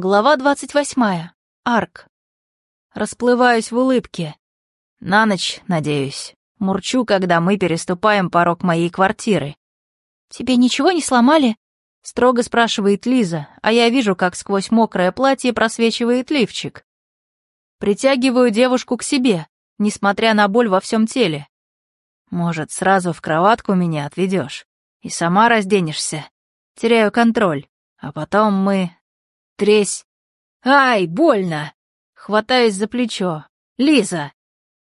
Глава двадцать восьмая. Арк. Расплываюсь в улыбке. На ночь, надеюсь. Мурчу, когда мы переступаем порог моей квартиры. «Тебе ничего не сломали?» — строго спрашивает Лиза, а я вижу, как сквозь мокрое платье просвечивает лифчик. Притягиваю девушку к себе, несмотря на боль во всем теле. Может, сразу в кроватку меня отведешь и сама разденешься. Теряю контроль, а потом мы... Тресь. Ай, больно! Хватаюсь за плечо. Лиза!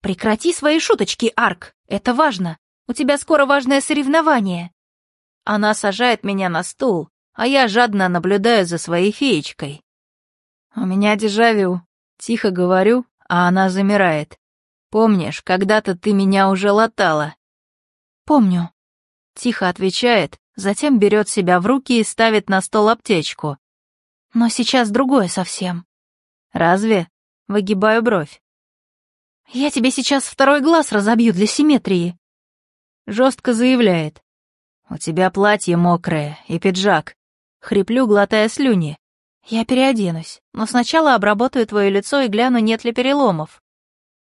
Прекрати свои шуточки, Арк, это важно. У тебя скоро важное соревнование. Она сажает меня на стул, а я жадно наблюдаю за своей феечкой. У меня дежавю. Тихо говорю, а она замирает. Помнишь, когда-то ты меня уже латала? Помню. Тихо отвечает, затем берет себя в руки и ставит на стол аптечку. Но сейчас другое совсем. Разве? Выгибаю бровь. Я тебе сейчас второй глаз разобью для симметрии. Жестко заявляет. У тебя платье мокрое и пиджак. Хриплю, глотая слюни. Я переоденусь, но сначала обработаю твое лицо и гляну, нет ли переломов.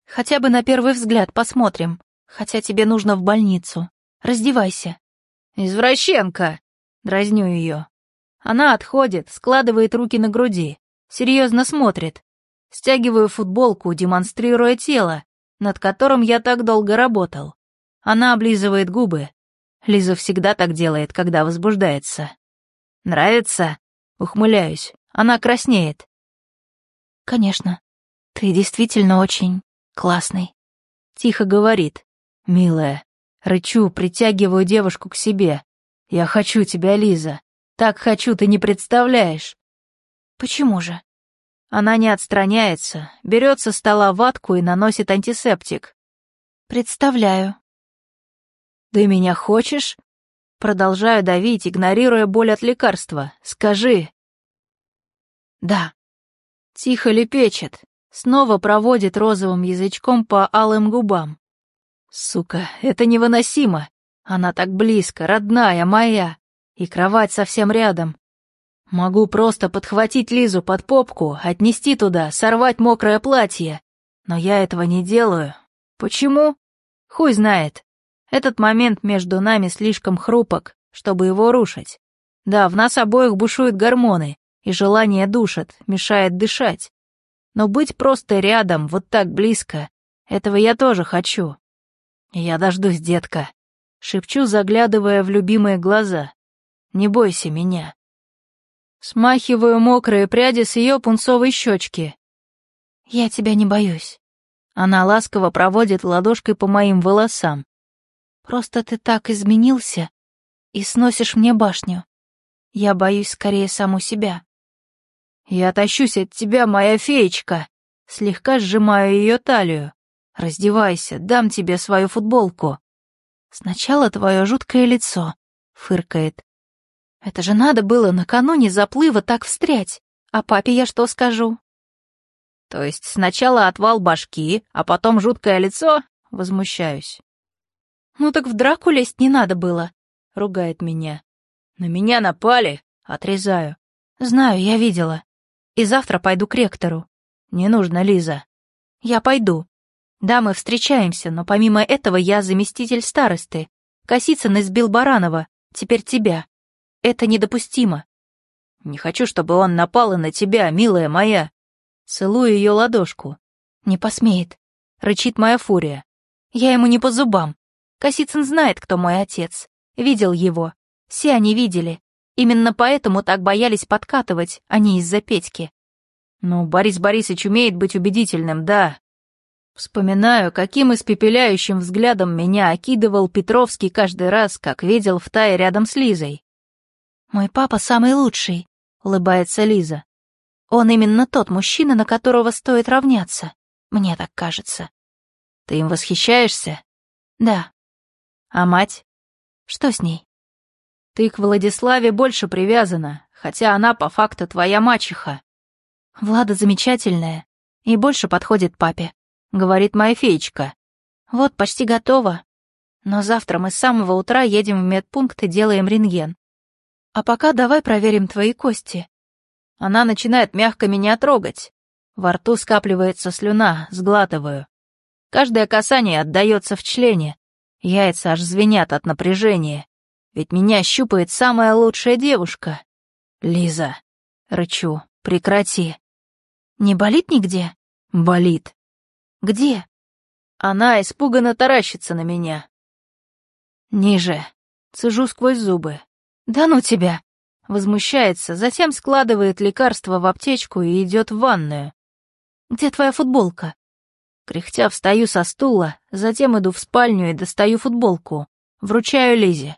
Хотя бы на первый взгляд посмотрим, хотя тебе нужно в больницу. Раздевайся. Извращенка! Дразню ее. Она отходит, складывает руки на груди, серьезно смотрит. Стягиваю футболку, демонстрируя тело, над которым я так долго работал. Она облизывает губы. Лиза всегда так делает, когда возбуждается. «Нравится?» Ухмыляюсь. Она краснеет. «Конечно. Ты действительно очень классный», — тихо говорит. «Милая». Рычу, притягиваю девушку к себе. «Я хочу тебя, Лиза. Так хочу, ты не представляешь». «Почему же?» Она не отстраняется, берет со стола ватку и наносит антисептик. «Представляю». «Ты меня хочешь?» Продолжаю давить, игнорируя боль от лекарства. «Скажи». «Да». Тихо лепечет, снова проводит розовым язычком по алым губам. Сука, это невыносимо. Она так близко, родная, моя. И кровать совсем рядом. Могу просто подхватить Лизу под попку, отнести туда, сорвать мокрое платье. Но я этого не делаю. Почему? Хуй знает. Этот момент между нами слишком хрупок, чтобы его рушить. Да, в нас обоих бушуют гормоны, и желание душит, мешает дышать. Но быть просто рядом, вот так близко, этого я тоже хочу. «Я дождусь, детка», — шепчу, заглядывая в любимые глаза. «Не бойся меня». Смахиваю мокрые пряди с ее пунцовой щечки. «Я тебя не боюсь». Она ласково проводит ладошкой по моим волосам. «Просто ты так изменился и сносишь мне башню. Я боюсь скорее саму себя». «Я тащусь от тебя, моя феечка!» Слегка сжимаю ее талию. Раздевайся, дам тебе свою футболку. Сначала твое жуткое лицо, фыркает. Это же надо было накануне заплыва так встрять. А папе я что скажу? То есть сначала отвал башки, а потом жуткое лицо? Возмущаюсь. Ну так в драку лезть не надо было, ругает меня. На меня напали, отрезаю. Знаю, я видела. И завтра пойду к ректору. Не нужно, Лиза. Я пойду. Да, мы встречаемся, но помимо этого я заместитель старосты. Косицын избил Баранова, теперь тебя. Это недопустимо. Не хочу, чтобы он напал и на тебя, милая моя. Целую ее ладошку. Не посмеет. Рычит моя фурия. Я ему не по зубам. Косицын знает, кто мой отец. Видел его. Все они видели. Именно поэтому так боялись подкатывать, а не из-за Петьки. Ну, Борис Борисович умеет быть убедительным, да, Вспоминаю, каким испепеляющим взглядом меня окидывал Петровский каждый раз, как видел в тае рядом с Лизой. «Мой папа самый лучший», — улыбается Лиза. «Он именно тот мужчина, на которого стоит равняться. Мне так кажется». «Ты им восхищаешься?» «Да». «А мать?» «Что с ней?» «Ты к Владиславе больше привязана, хотя она по факту твоя мачеха». «Влада замечательная и больше подходит папе», говорит моя феечка. Вот, почти готово. Но завтра мы с самого утра едем в медпункт и делаем рентген. А пока давай проверим твои кости. Она начинает мягко меня трогать. Во рту скапливается слюна, сглатываю. Каждое касание отдается в члене. Яйца аж звенят от напряжения. Ведь меня щупает самая лучшая девушка. Лиза. Рычу. Прекрати. Не болит нигде? Болит. Где? Она испуганно таращится на меня. Ниже. Цежу сквозь зубы. Да ну тебя. Возмущается, затем складывает лекарство в аптечку и идет в ванную. Где твоя футболка? Кряхтя встаю со стула, затем иду в спальню и достаю футболку. Вручаю Лизе.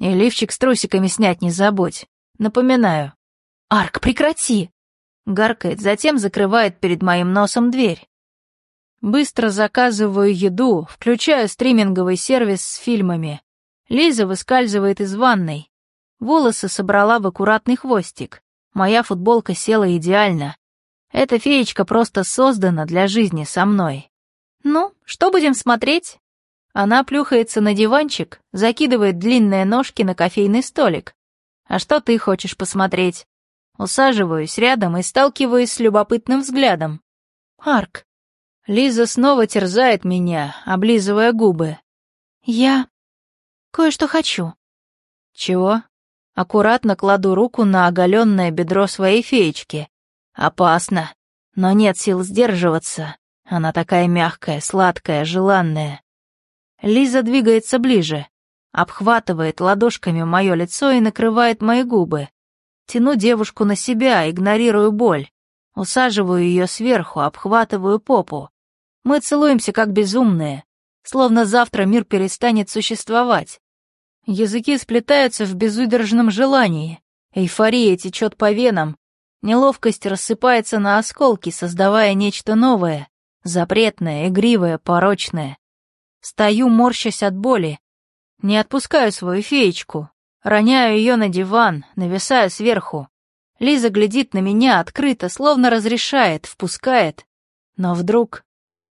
И лифчик с трусиками снять не забудь. Напоминаю. «Арк, прекрати!» Гаркает, затем закрывает перед моим носом дверь. Быстро заказываю еду, включаю стриминговый сервис с фильмами. Лиза выскальзывает из ванной. Волосы собрала в аккуратный хвостик. Моя футболка села идеально. Эта феечка просто создана для жизни со мной. Ну, что будем смотреть? Она плюхается на диванчик, закидывает длинные ножки на кофейный столик. А что ты хочешь посмотреть? Усаживаюсь рядом и сталкиваюсь с любопытным взглядом. Арк. Лиза снова терзает меня, облизывая губы. Я кое-что хочу. Чего? Аккуратно кладу руку на оголенное бедро своей феечки. Опасно, но нет сил сдерживаться. Она такая мягкая, сладкая, желанная. Лиза двигается ближе, обхватывает ладошками мое лицо и накрывает мои губы. Тяну девушку на себя, игнорирую боль. Усаживаю ее сверху, обхватываю попу. Мы целуемся как безумные, словно завтра мир перестанет существовать. Языки сплетаются в безудержном желании. Эйфория течет по венам, Неловкость рассыпается на осколки, создавая нечто новое, запретное, игривое, порочное. Стою, морщась от боли. Не отпускаю свою феечку. Роняю ее на диван, нависаю сверху. Лиза глядит на меня открыто, словно разрешает, впускает. Но вдруг